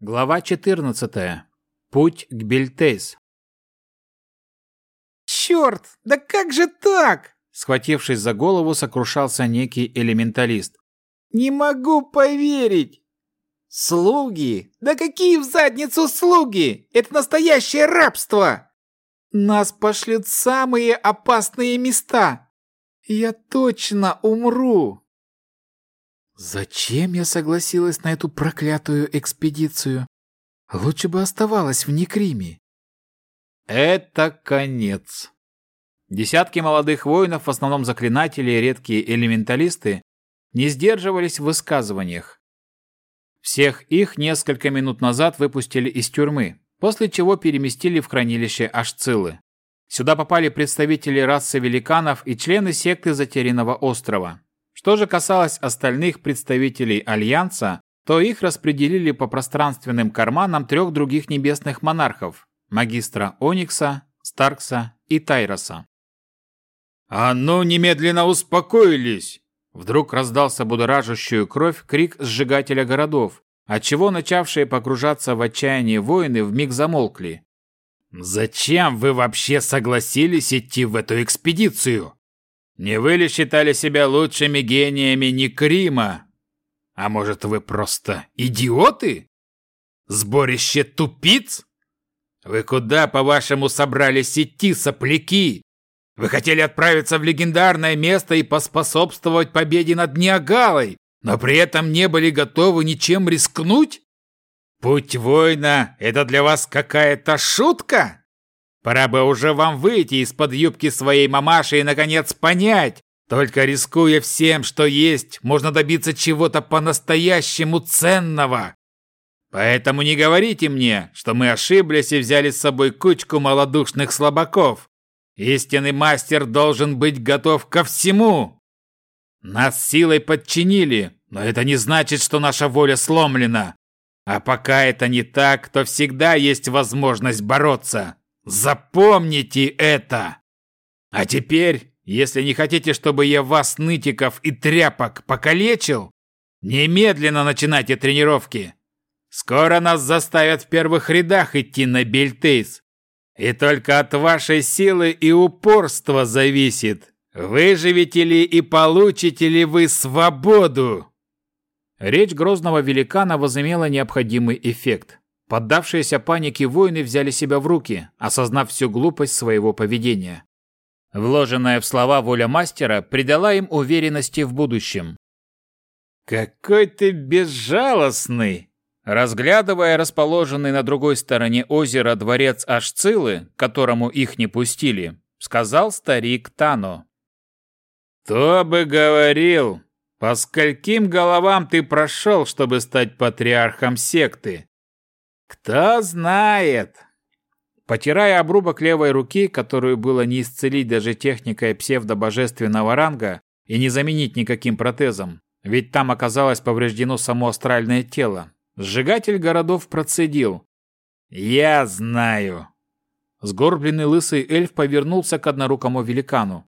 Глава 14. Путь к Бельтейс. «Черт! Да как же так?» Схватившись за голову, сокрушался некий элементалист. «Не могу поверить! Слуги? Да какие в задницу слуги? Это настоящее рабство! Нас пошлют самые опасные места! Я точно умру!» Зачем я согласилась на эту проклятую экспедицию? Лучше бы оставалась в Некриме. Это конец. Десятки молодых воинов, в основном заклинатели и редкие элементалисты, не сдерживались в высказываниях. Всех их несколько минут назад выпустили из тюрьмы, после чего переместили в хранилище Ашцилы. Сюда попали представители расы великанов и члены секты Затерянного острова. Что же касалось остальных представителей Альянса, то их распределили по пространственным карманам трех других небесных монархов – магистра Оникса, Старкса и Тайроса. «А ну, немедленно успокоились!» Вдруг раздался будоражащую кровь крик сжигателя городов, отчего начавшие погружаться в отчаяние воины вмиг замолкли. «Зачем вы вообще согласились идти в эту экспедицию? Не вы ли считали себя лучшими гениями Некрима? А может, вы просто идиоты? Сборище тупиц? Вы куда, по-вашему, собрались идти, сопляки? Вы хотели отправиться в легендарное место и поспособствовать победе над Ниагалой, но при этом не были готовы ничем рискнуть? Путь воина – это для вас какая-то шутка? Пора бы уже вам выйти из-под юбки своей мамаши и, наконец, понять, только рискуя всем, что есть, можно добиться чего-то по-настоящему ценного. Поэтому не говорите мне, что мы ошиблись и взяли с собой кучку малодушных слабаков. Истинный мастер должен быть готов ко всему. Нас силой подчинили, но это не значит, что наша воля сломлена. А пока это не так, то всегда есть возможность бороться. Запомните это! А теперь, если не хотите, чтобы я вас, нытиков и тряпок, покалечил, немедленно начинайте тренировки. Скоро нас заставят в первых рядах идти на Бельтейс. И только от вашей силы и упорства зависит, выживете ли и получите ли вы свободу. Речь грозного великана возымела необходимый эффект. Поддавшиеся панике воины взяли себя в руки, осознав всю глупость своего поведения. Вложенная в слова воля мастера придала им уверенности в будущем. «Какой ты безжалостный!» Разглядывая расположенный на другой стороне озера дворец Ашцилы, к которому их не пустили, сказал старик Тано. «Кто бы говорил, по скольким головам ты прошел, чтобы стать патриархом секты? Кто знает. Потирая обрубок левой руки, которую было не исцелить даже техникой псевдобожественного ранга и не заменить никаким протезом, ведь там оказалось повреждено само астральное тело, сжигатель городов процедил. «Я знаю». Сгорбленный лысый эльф повернулся к однорукому великану.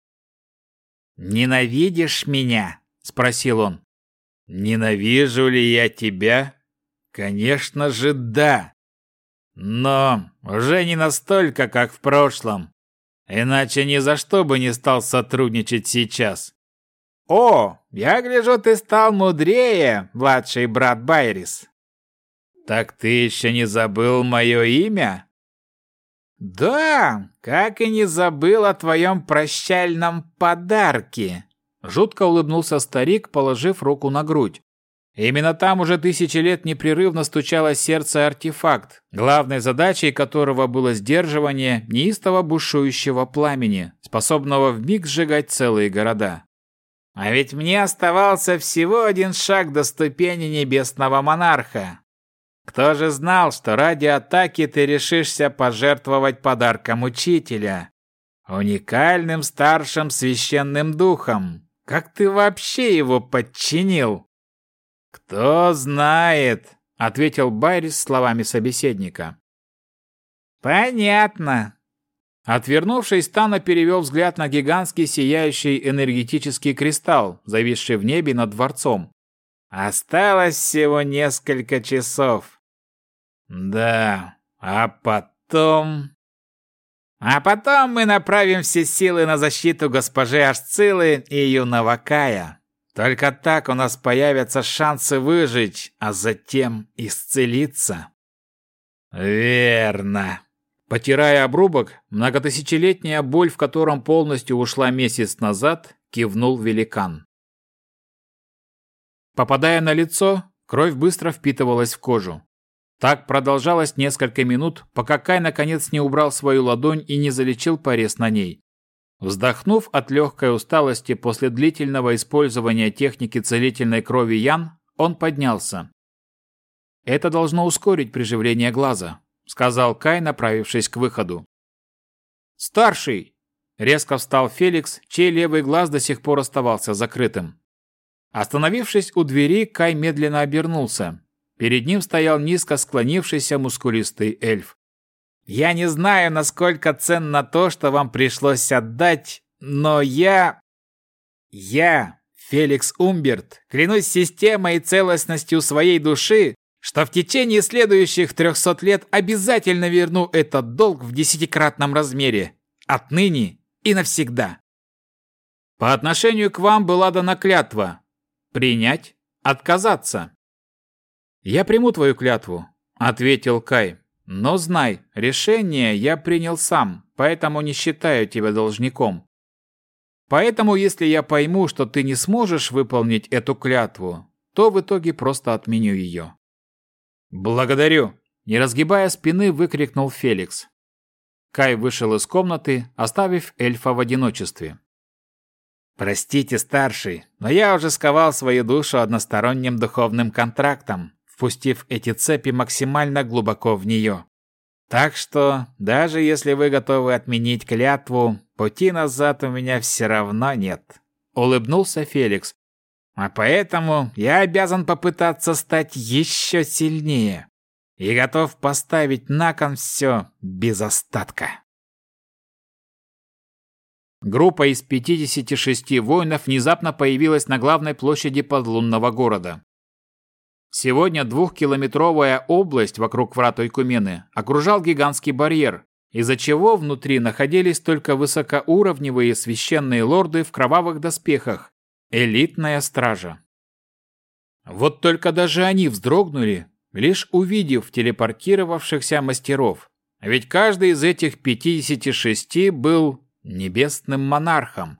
«Ненавидишь меня?» – спросил он. «Ненавижу ли я тебя?» Конечно же, да. Но уже не настолько, как в прошлом. Иначе ни за что бы не стал сотрудничать сейчас. О, я гляжу, ты стал мудрее, младший брат Байрис. Так ты еще не забыл мое имя? Да, как и не забыл о твоем прощальном подарке. Жутко улыбнулся старик, положив руку на грудь. Именно там уже тысячи лет непрерывно стучало сердце артефакт, главной задачей которого было сдерживание неистово бушующего пламени, способного вмиг сжигать целые города. А ведь мне оставался всего один шаг до ступени небесного монарха. Кто же знал, что ради атаки ты решишься пожертвовать подарком учителя? Уникальным старшим священным духом. Как ты вообще его подчинил? «Кто знает», — ответил Байрис словами собеседника. «Понятно». Отвернувшись, Тана перевел взгляд на гигантский сияющий энергетический кристалл, зависший в небе над дворцом. «Осталось всего несколько часов. Да, а потом... А потом мы направим все силы на защиту госпожи Ашцилы и юного Кая. Только так у нас появятся шансы выжить, а затем исцелиться. Верно. Потирая обрубок, многотысячелетняя боль, в котором полностью ушла месяц назад, кивнул великан. Попадая на лицо, кровь быстро впитывалась в кожу. Так продолжалось несколько минут, пока Кай наконец не убрал свою ладонь и не залечил порез на ней. Вздохнув от легкой усталости после длительного использования техники целительной крови Ян, он поднялся. «Это должно ускорить приживление глаза», — сказал Кай, направившись к выходу. «Старший!» — резко встал Феликс, чей левый глаз до сих пор оставался закрытым. Остановившись у двери, Кай медленно обернулся. Перед ним стоял низко склонившийся мускулистый эльф. «Я не знаю, насколько ценно то, что вам пришлось отдать, но я... Я, Феликс Умберт, клянусь системой и целостностью своей души, что в течение следующих трехсот лет обязательно верну этот долг в десятикратном размере. Отныне и навсегда. По отношению к вам была дана клятва. Принять, отказаться. «Я приму твою клятву», — ответил Кай. «Но знай, решение я принял сам, поэтому не считаю тебя должником. Поэтому, если я пойму, что ты не сможешь выполнить эту клятву, то в итоге просто отменю ее». «Благодарю!» – не разгибая спины, выкрикнул Феликс. Кай вышел из комнаты, оставив эльфа в одиночестве. «Простите, старший, но я уже сковал свою душу односторонним духовным контрактом, впустив эти цепи максимально глубоко в нее. Так что, даже если вы готовы отменить клятву, пути назад у меня все равно нет», — улыбнулся Феликс, а поэтому я обязан попытаться стать еще сильнее и готов поставить на кон все без остатка. Группа из 56 воинов внезапно появилась на главной площади подлунного города. Сегодня двухкилометровая область вокруг врат Ойкумены окружал гигантский барьер, из-за чего внутри находились только высокоуровневые священные лорды в кровавых доспехах, Элитная стража. Вот только даже они вздрогнули, лишь увидев телепортировавшихся мастеров. Ведь каждый из этих 56 был небесным монархом.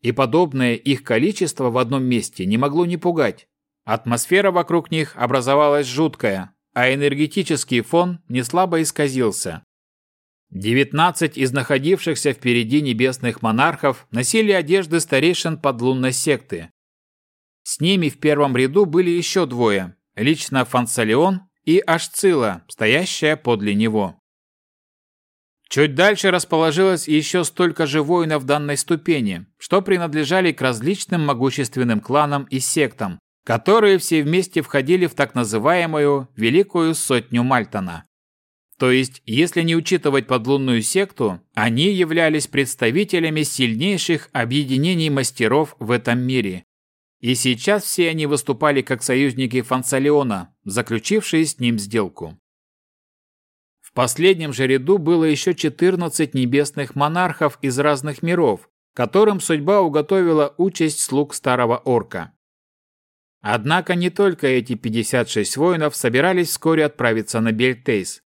И подобное их количество в одном месте не могло не пугать. Атмосфера вокруг них образовалась жуткая, а энергетический фон неслабо исказился. Девятнадцать из находившихся впереди небесных монархов носили одежды старейшин подлунной секты. С ними в первом ряду были еще двое, лично Фансалион и Ашцила, стоящая подле него. Чуть дальше расположилось еще столько же воинов данной ступени, что принадлежали к различным могущественным кланам и сектам, которые все вместе входили в так называемую «Великую Сотню Мальтона». То есть, если не учитывать подлунную секту, они являлись представителями сильнейших объединений мастеров в этом мире. И сейчас все они выступали как союзники Фансалиона, заключившие с ним сделку. В последнем же ряду было еще 14 небесных монархов из разных миров, которым судьба уготовила участь слуг старого орка. Однако не только эти 56 воинов собирались вскоре отправиться на Бельтейс.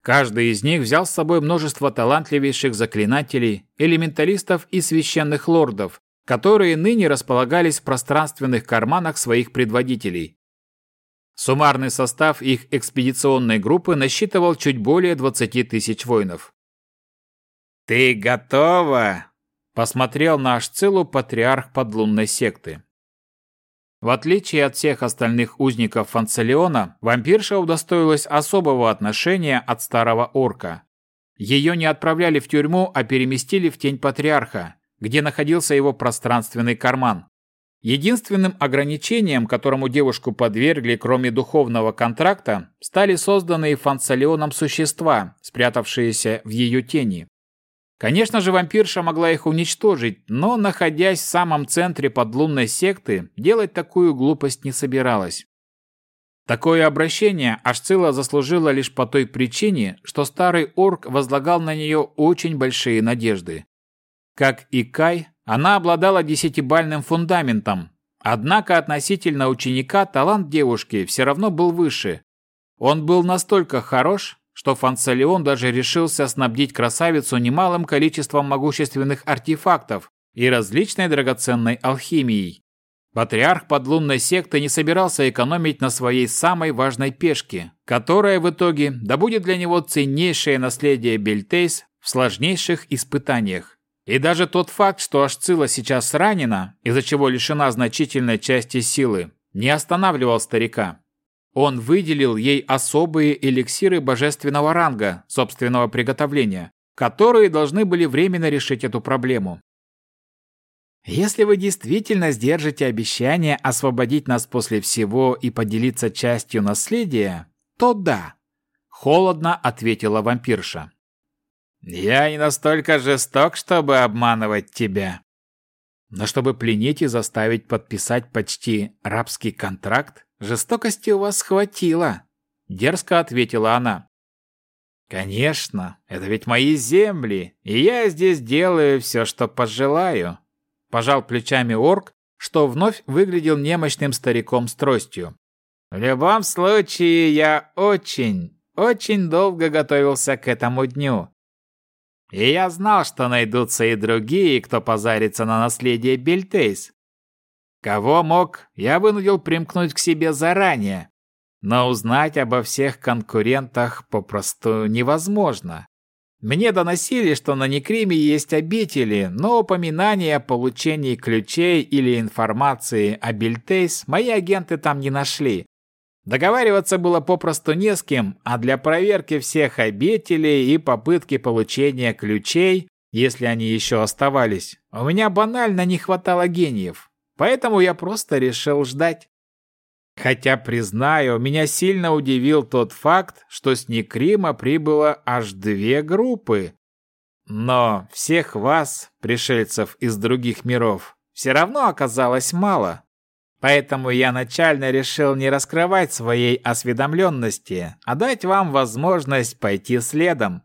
Каждый из них взял с собой множество талантливейших заклинателей, элементалистов и священных лордов, которые ныне располагались в пространственных карманах своих предводителей. Суммарный состав их экспедиционной группы насчитывал чуть более 20 тысяч воинов. «Ты готова?» – посмотрел на Ашцилу патриарх подлунной секты. В отличие от всех остальных узников Фанцелиона, вампирша удостоилась особого отношения от старого орка. Ее не отправляли в тюрьму, а переместили в тень патриарха, где находился его пространственный карман. Единственным ограничением, которому девушку подвергли, кроме духовного контракта, стали созданные Фанцелионом существа, спрятавшиеся в ее тени. Конечно же, вампирша могла их уничтожить, но, находясь в самом центре подлунной секты, делать такую глупость не собиралась. Такое обращение Ашцила заслужила лишь по той причине, что старый орк возлагал на нее очень большие надежды. Как и Кай, она обладала десятибальным фундаментом, однако относительно ученика талант девушки все равно был выше. Он был настолько хорош, что Фанцелион даже решился снабдить красавицу немалым количеством могущественных артефактов и различной драгоценной алхимией. Патриарх подлунной секты не собирался экономить на своей самой важной пешке, которая в итоге добудет для него ценнейшее наследие Бельтейс в сложнейших испытаниях. И даже тот факт, что Ашцила сейчас ранена, из-за чего лишена значительной части силы, не останавливал старика. Он выделил ей особые эликсиры божественного ранга, собственного приготовления, которые должны были временно решить эту проблему. Если вы действительно сдержите обещание освободить нас после всего и поделиться частью наследия, то да, холодно ответила вампирша. Я не настолько жесток, чтобы обманывать тебя. Но чтобы пленить и заставить подписать почти рабский контракт, жестокости у вас хватило, дерзко ответила она. Конечно, это ведь мои земли, и я здесь делаю все, что пожелаю. Пожал плечами орк, что вновь выглядел немощным стариком с тростью. В любом случае, я очень, очень долго готовился к этому дню. И я знал, что найдутся и другие, кто позарится на наследие Бельтейс. Кого мог, я вынудил примкнуть к себе заранее. Но узнать обо всех конкурентах попросту невозможно. Мне доносили, что на Некриме есть обители, но упоминания о получении ключей или информации о Бельтейс мои агенты там не нашли. Договариваться было попросту не с кем, а для проверки всех обителей и попытки получения ключей, если они еще оставались, у меня банально не хватало гениев. Поэтому я просто решил ждать. Хотя, признаю, меня сильно удивил тот факт, что с Некрима прибыло аж две группы. Но всех вас, пришельцев из других миров, все равно оказалось мало. Поэтому я начально решил не раскрывать своей осведомленности, а дать вам возможность пойти следом.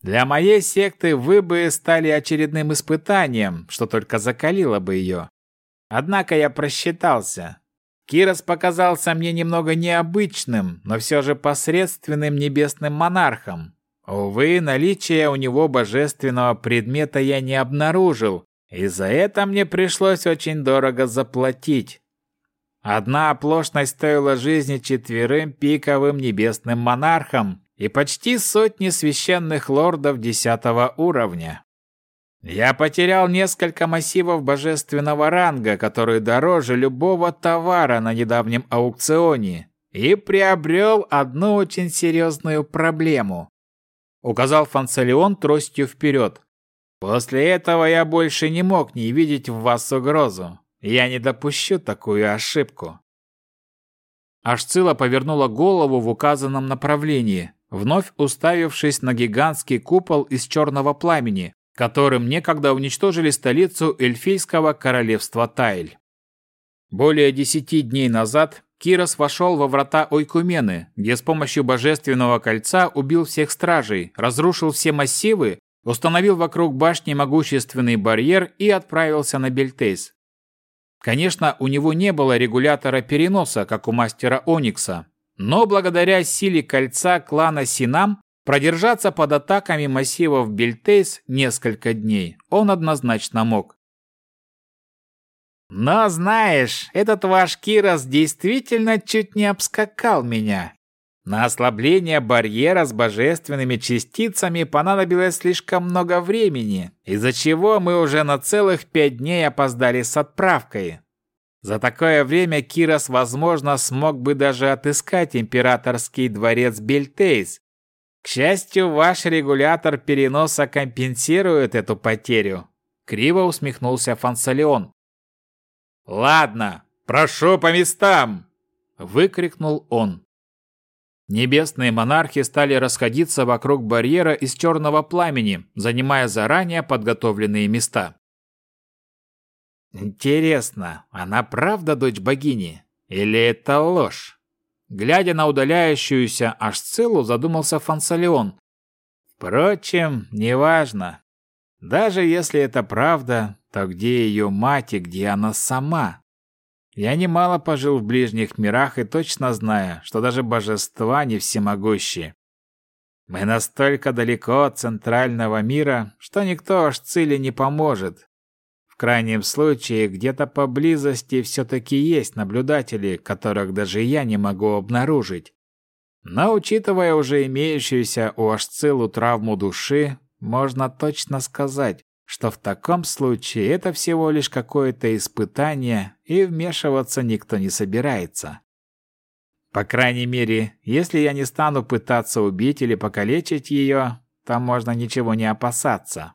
Для моей секты вы бы стали очередным испытанием, что только закалило бы ее. Однако я просчитался. Кирос показался мне немного необычным, но все же посредственным небесным монархом. Увы, наличие у него божественного предмета я не обнаружил, и за это мне пришлось очень дорого заплатить. Одна оплошность стоила жизни четверым пиковым небесным монархам и почти сотни священных лордов десятого уровня. Я потерял несколько массивов божественного ранга, которые дороже любого товара на недавнем аукционе, и приобрел одну очень серьезную проблему. Указал Фанцелион тростью вперед. После этого я больше не мог не видеть в вас угрозу. Я не допущу такую ошибку. Ашцила повернула голову в указанном направлении, вновь уставившись на гигантский купол из черного пламени, которым некогда уничтожили столицу эльфийского королевства Тайль. Более десяти дней назад Кирос вошел во врата Ойкумены, где с помощью божественного кольца убил всех стражей, разрушил все массивы, установил вокруг башни могущественный барьер и отправился на Бельтейс. Конечно, у него не было регулятора переноса, как у мастера Оникса, но благодаря силе кольца клана Синам Продержаться под атаками массивов Бельтейс несколько дней он однозначно мог. Но знаешь, этот ваш Кирос действительно чуть не обскакал меня. На ослабление барьера с божественными частицами понадобилось слишком много времени, из-за чего мы уже на целых пять дней опоздали с отправкой. За такое время Кирос, возможно, смог бы даже отыскать императорский дворец Бельтейс, к счастью, ваш регулятор переноса компенсирует эту потерю. Криво усмехнулся Фансалион. Ладно, прошу по местам, выкрикнул он. Небесные монархи стали расходиться вокруг барьера из черного пламени, занимая заранее подготовленные места. Интересно, она правда дочь богини или это ложь? Глядя на удаляющуюся Ашцилу, задумался Фансалион. Впрочем, неважно. Даже если это правда, то где ее мать и где она сама? Я немало пожил в ближних мирах и точно знаю, что даже божества не всемогущие. Мы настолько далеко от центрального мира, что никто аж цели не поможет. Крайнем случае, где-то поблизости все-таки есть наблюдатели, которых даже я не могу обнаружить. Но учитывая уже имеющуюся у Ашцилу травму души, можно точно сказать, что в таком случае это всего лишь какое-то испытание, и вмешиваться никто не собирается. По крайней мере, если я не стану пытаться убить или покалечить ее, то можно ничего не опасаться.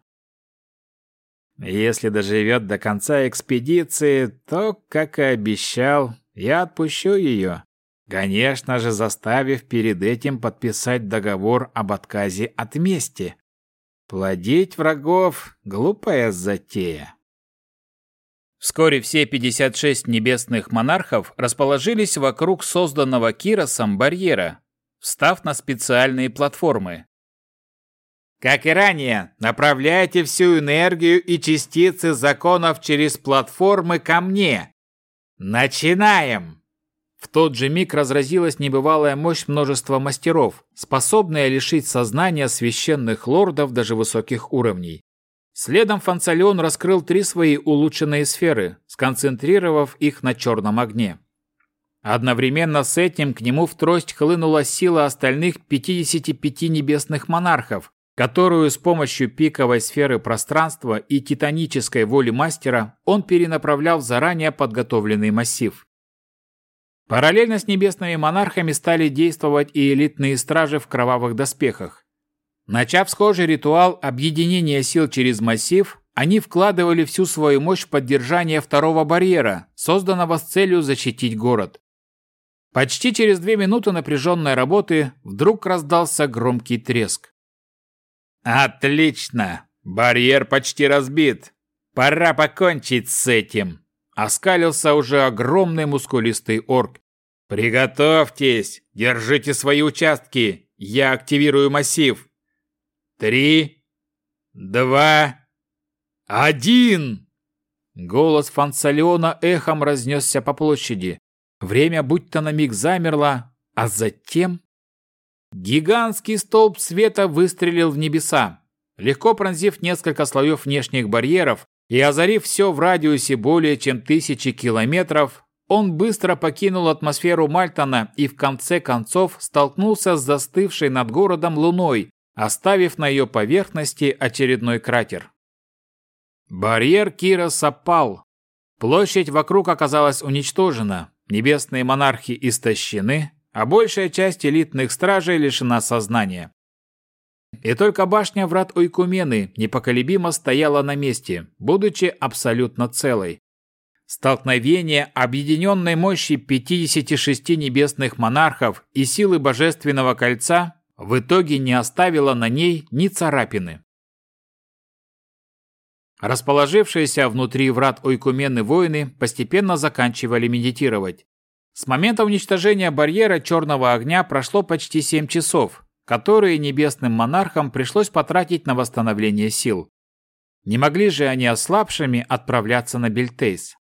Если доживет до конца экспедиции, то, как и обещал, я отпущу ее, конечно же, заставив перед этим подписать договор об отказе от мести. Плодить врагов — глупая затея. Вскоре все 56 небесных монархов расположились вокруг созданного Киросом барьера, встав на специальные платформы. Как и ранее, направляйте всю энергию и частицы законов через платформы ко мне. Начинаем! В тот же миг разразилась небывалая мощь множества мастеров, способная лишить сознания священных лордов даже высоких уровней. Следом Фанцалион раскрыл три свои улучшенные сферы, сконцентрировав их на черном огне. Одновременно с этим к нему в трость хлынула сила остальных 55 небесных монархов, которую с помощью пиковой сферы пространства и титанической воли мастера он перенаправлял в заранее подготовленный массив. Параллельно с небесными монархами стали действовать и элитные стражи в кровавых доспехах. Начав схожий ритуал объединения сил через массив, они вкладывали всю свою мощь в поддержание второго барьера, созданного с целью защитить город. Почти через две минуты напряженной работы вдруг раздался громкий треск. «Отлично! Барьер почти разбит! Пора покончить с этим!» Оскалился уже огромный мускулистый орк. «Приготовьтесь! Держите свои участки! Я активирую массив!» Три, два, один!» Голос Фансалиона эхом разнесся по площади. Время будто на миг замерло, а затем... Гигантский столб света выстрелил в небеса, легко пронзив несколько слоев внешних барьеров и озарив все в радиусе более чем тысячи километров, он быстро покинул атмосферу Мальтона и в конце концов столкнулся с застывшей над городом луной, оставив на ее поверхности очередной кратер. Барьер Кироса пал. Площадь вокруг оказалась уничтожена, небесные монархи истощены, а большая часть элитных стражей лишена сознания. И только башня врат Ойкумены непоколебимо стояла на месте, будучи абсолютно целой. Столкновение объединенной мощи 56 небесных монархов и силы Божественного Кольца в итоге не оставила на ней ни царапины. Расположившиеся внутри врат Ойкумены воины постепенно заканчивали медитировать. С момента уничтожения барьера черного огня прошло почти 7 часов, которые небесным монархам пришлось потратить на восстановление сил. Не могли же они ослабшими отправляться на Бельтейс.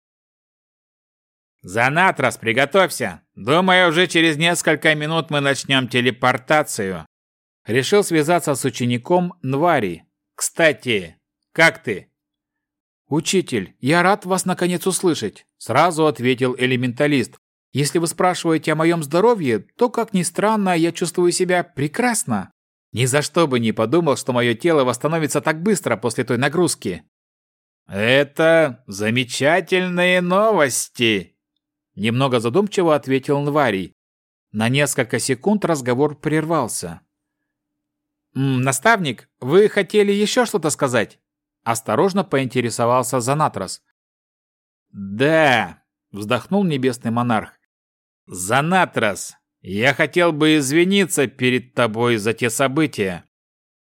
«Занатрас, приготовься! Думаю, уже через несколько минут мы начнем телепортацию!» Решил связаться с учеником Нвари. «Кстати, как ты?» «Учитель, я рад вас наконец услышать», – сразу ответил элементалист. «Если вы спрашиваете о моем здоровье, то, как ни странно, я чувствую себя прекрасно. Ни за что бы не подумал, что мое тело восстановится так быстро после той нагрузки». «Это замечательные новости!» Немного задумчиво ответил Нварий. На несколько секунд разговор прервался. «Наставник, вы хотели еще что-то сказать?» Осторожно поинтересовался Занатрос. «Да», — вздохнул небесный монарх. «Занатрос, я хотел бы извиниться перед тобой за те события.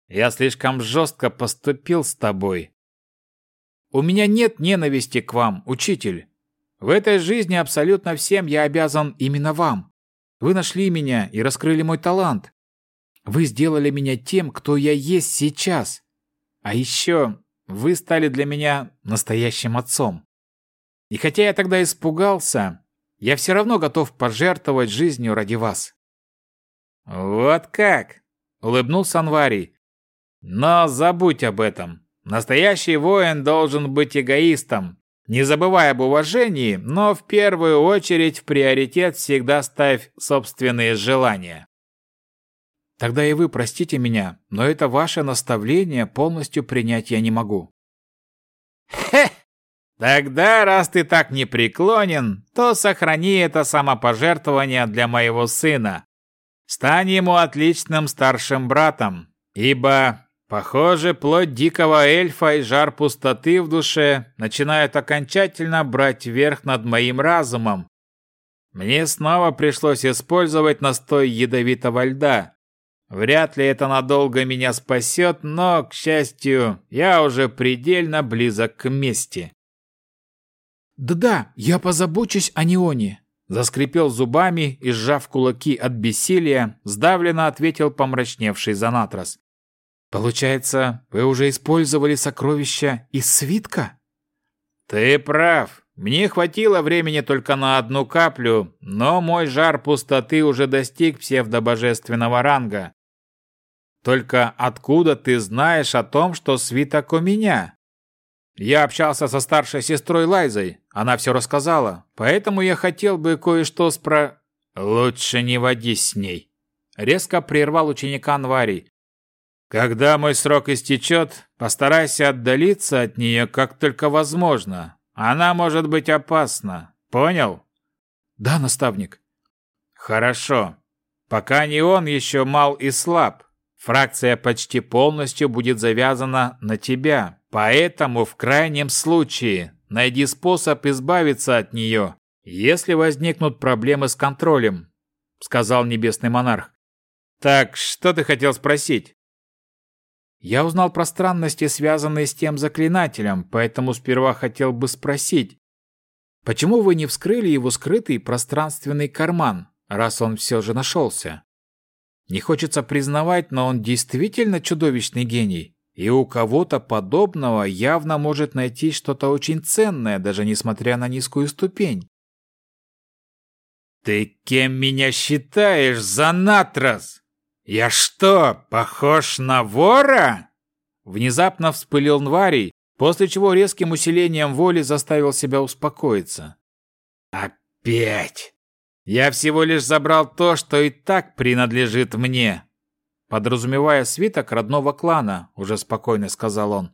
Я слишком жестко поступил с тобой. У меня нет ненависти к вам, учитель. В этой жизни абсолютно всем я обязан именно вам. Вы нашли меня и раскрыли мой талант. Вы сделали меня тем, кто я есть сейчас. А еще вы стали для меня настоящим отцом. И хотя я тогда испугался, я все равно готов пожертвовать жизнью ради вас». «Вот как!» — улыбнулся Анварий. «Но забудь об этом. Настоящий воин должен быть эгоистом. Не забывай об уважении, но в первую очередь в приоритет всегда ставь собственные желания». Тогда и вы простите меня, но это ваше наставление полностью принять я не могу. Хе! Тогда, раз ты так непреклонен, то сохрани это самопожертвование для моего сына. Стань ему отличным старшим братом, ибо, похоже, плоть дикого эльфа и жар пустоты в душе начинают окончательно брать верх над моим разумом. Мне снова пришлось использовать настой ядовитого льда, Вряд ли это надолго меня спасет, но, к счастью, я уже предельно близок к мести. «Да-да, я позабочусь о Неоне», — заскрипел зубами и, сжав кулаки от бессилия, сдавленно ответил помрачневший Занатрас. «Получается, вы уже использовали сокровища из свитка?» «Ты прав. Мне хватило времени только на одну каплю, но мой жар пустоты уже достиг псевдобожественного ранга. Только откуда ты знаешь о том, что свиток у меня? Я общался со старшей сестрой Лайзой, она все рассказала, поэтому я хотел бы кое-что спро... Лучше не водись с ней. Резко прервал ученика Анварий. Когда мой срок истечет, постарайся отдалиться от нее как только возможно. Она может быть опасна. Понял? Да, наставник. Хорошо. Пока не он еще мал и слаб. Фракция почти полностью будет завязана на тебя, поэтому в крайнем случае найди способ избавиться от нее, если возникнут проблемы с контролем», — сказал Небесный Монарх. «Так, что ты хотел спросить?» «Я узнал про странности, связанные с тем заклинателем, поэтому сперва хотел бы спросить, почему вы не вскрыли его скрытый пространственный карман, раз он все же нашелся?» Не хочется признавать, но он действительно чудовищный гений. И у кого-то подобного явно может найти что-то очень ценное, даже несмотря на низкую ступень. «Ты кем меня считаешь, Занатрас? Я что, похож на вора?» Внезапно вспылил Нварий, после чего резким усилением воли заставил себя успокоиться. «Опять! Я всего лишь забрал то, что и так принадлежит мне, подразумевая свиток родного клана, уже спокойно сказал он.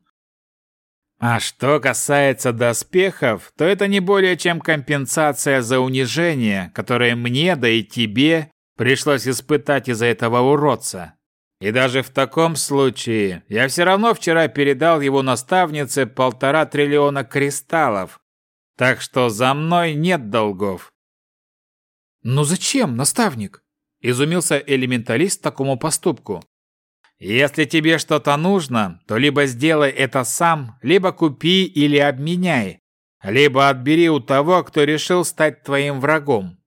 А что касается доспехов, то это не более чем компенсация за унижение, которое мне, да и тебе, пришлось испытать из-за этого уродца. И даже в таком случае я все равно вчера передал его наставнице полтора триллиона кристаллов. Так что за мной нет долгов. «Но зачем, наставник?» – изумился элементалист такому поступку. «Если тебе что-то нужно, то либо сделай это сам, либо купи или обменяй, либо отбери у того, кто решил стать твоим врагом.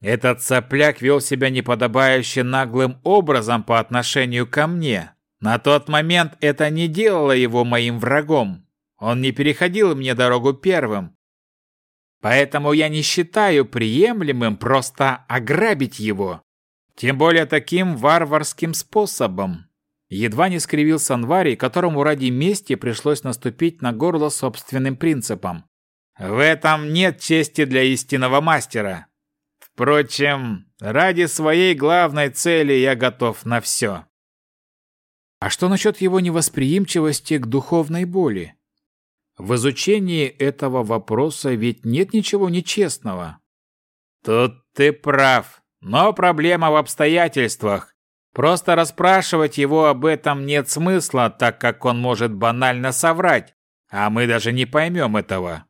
Этот сопляк вел себя неподобающе наглым образом по отношению ко мне. На тот момент это не делало его моим врагом. Он не переходил мне дорогу первым, Поэтому я не считаю приемлемым просто ограбить его. Тем более таким варварским способом. Едва не скривился Анварий, которому ради мести пришлось наступить на горло собственным принципом. В этом нет чести для истинного мастера. Впрочем, ради своей главной цели я готов на все. А что насчет его невосприимчивости к духовной боли? В изучении этого вопроса ведь нет ничего нечестного. Тут ты прав, но проблема в обстоятельствах. Просто расспрашивать его об этом нет смысла, так как он может банально соврать, а мы даже не поймем этого.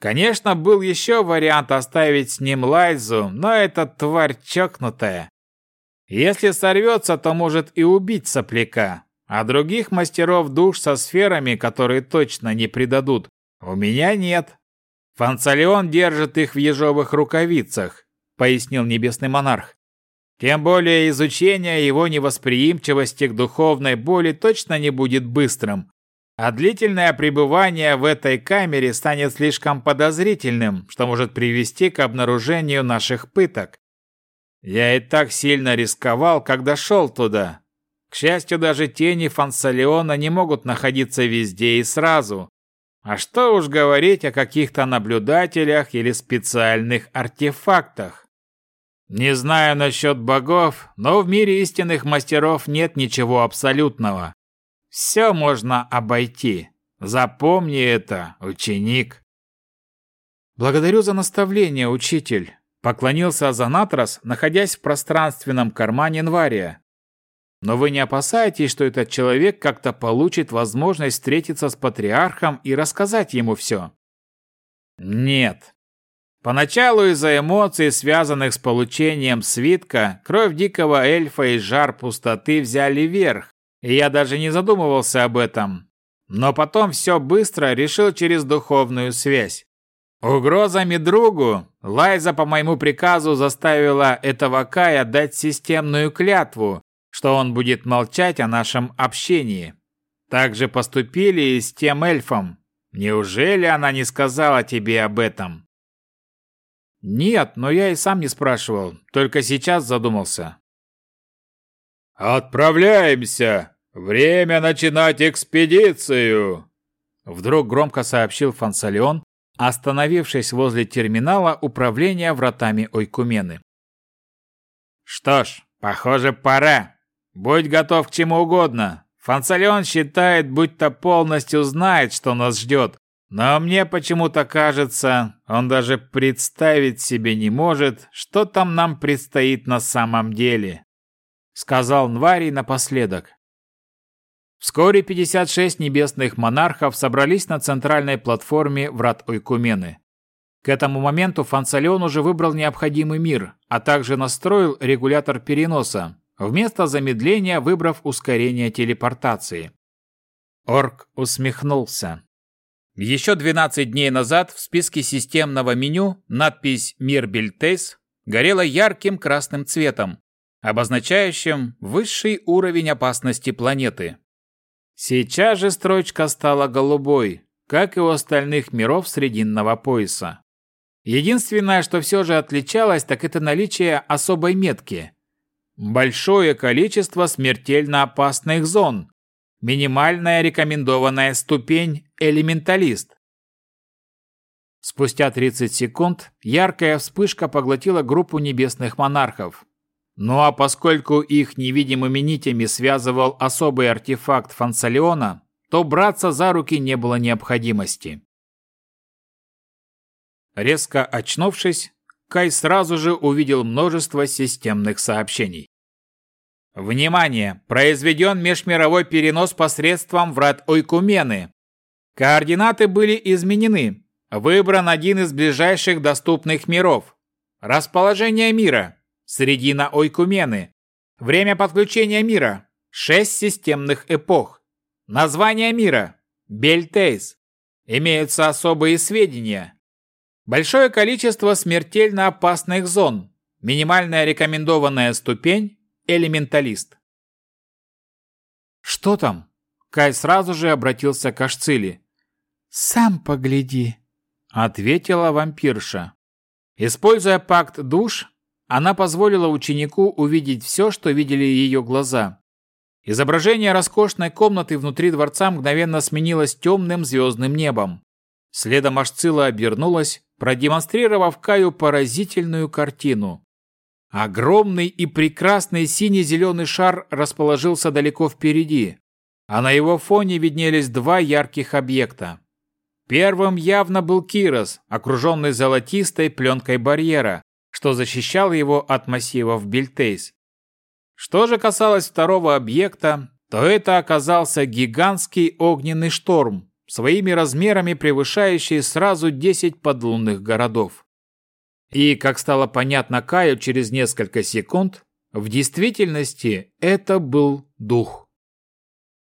Конечно, был еще вариант оставить с ним Лайзу, но эта тварь чокнутая. Если сорвется, то может и убить сопляка. А других мастеров душ со сферами, которые точно не предадут, у меня нет. Фанцалион держит их в ежовых рукавицах. Пояснил небесный монарх. Тем более изучение его невосприимчивости к духовной боли точно не будет быстрым, а длительное пребывание в этой камере станет слишком подозрительным, что может привести к обнаружению наших пыток. Я и так сильно рисковал, когда шел туда. К счастью, даже тени Фансалиона не могут находиться везде и сразу. А что уж говорить о каких-то наблюдателях или специальных артефактах. Не знаю насчет богов, но в мире истинных мастеров нет ничего абсолютного. Все можно обойти. Запомни это, ученик. Благодарю за наставление, учитель. Поклонился Азанатрос, находясь в пространственном кармане Нвария. Но вы не опасаетесь, что этот человек как-то получит возможность встретиться с патриархом и рассказать ему все? Нет. Поначалу из-за эмоций, связанных с получением свитка, кровь дикого эльфа и жар пустоты взяли верх, и я даже не задумывался об этом. Но потом все быстро решил через духовную связь. Угрозами другу Лайза по моему приказу заставила этого Кая дать системную клятву, что он будет молчать о нашем общении. Так же поступили и с тем эльфом. Неужели она не сказала тебе об этом? Нет, но я и сам не спрашивал, только сейчас задумался. Отправляемся, «Время начинать экспедицию!» Вдруг громко сообщил Фансалион, остановившись возле терминала управления вратами Ойкумены. «Что ж, похоже, пора. Будь готов к чему угодно. Фансалион считает, будто полностью знает, что нас ждет, но мне почему-то кажется, он даже представить себе не может, что там нам предстоит на самом деле», сказал Нварий напоследок. Вскоре 56 небесных монархов собрались на центральной платформе врат Ойкумены. К этому моменту Фансалион уже выбрал необходимый мир, а также настроил регулятор переноса, вместо замедления выбрав ускорение телепортации. Орк усмехнулся. Еще 12 дней назад в списке системного меню надпись «Мир Бельтейс» горела ярким красным цветом, обозначающим высший уровень опасности планеты. Сейчас же строчка стала голубой, как и у остальных миров Срединного пояса. Единственное, что все же отличалось, так это наличие особой метки. Большое количество смертельно опасных зон. Минимальная рекомендованная ступень «Элементалист». Спустя 30 секунд яркая вспышка поглотила группу небесных монархов. Ну а поскольку их невидимыми нитями связывал особый артефакт Фансалиона, то браться за руки не было необходимости. Резко очнувшись, Кай сразу же увидел множество системных сообщений. Внимание! Произведен межмировой перенос посредством врат Ойкумены. Координаты были изменены. Выбран один из ближайших доступных миров. Расположение мира Средина Ойкумены. Время подключения мира. Шесть системных эпох. Название мира. Бельтейс. Имеются особые сведения. Большое количество смертельно опасных зон. Минимальная рекомендованная ступень – элементалист. «Что там?» Кай сразу же обратился к Ашцили. «Сам погляди», — ответила вампирша. Используя пакт душ, она позволила ученику увидеть все, что видели ее глаза. Изображение роскошной комнаты внутри дворца мгновенно сменилось темным звездным небом. Следом Ашцила обернулась, продемонстрировав Каю поразительную картину. Огромный и прекрасный синий-зеленый шар расположился далеко впереди, а на его фоне виднелись два ярких объекта. Первым явно был Кирос, окруженный золотистой пленкой барьера, что защищал его от массивов Бильтейс. Что же касалось второго объекта, то это оказался гигантский огненный шторм, своими размерами превышающий сразу 10 подлунных городов. И, как стало понятно Каю через несколько секунд, в действительности это был дух.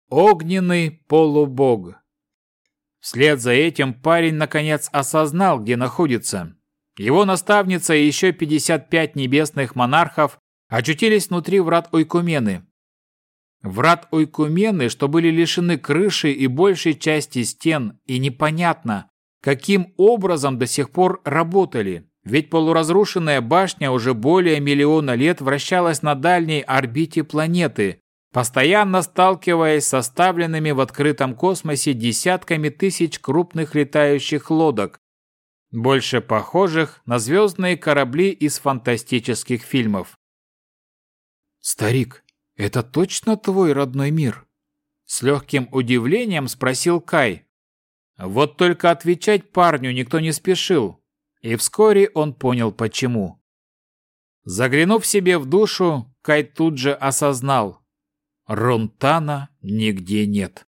Огненный полубог. Вслед за этим парень наконец осознал, где находится, Его наставница и еще 55 небесных монархов очутились внутри врат Ойкумены. Врат Ойкумены, что были лишены крыши и большей части стен, и непонятно, каким образом до сих пор работали, ведь полуразрушенная башня уже более миллиона лет вращалась на дальней орбите планеты, постоянно сталкиваясь с оставленными в открытом космосе десятками тысяч крупных летающих лодок, больше похожих на звездные корабли из фантастических фильмов. «Старик, это точно твой родной мир?» С легким удивлением спросил Кай. Вот только отвечать парню никто не спешил, и вскоре он понял почему. Заглянув себе в душу, Кай тут же осознал. Ронтана нигде нет.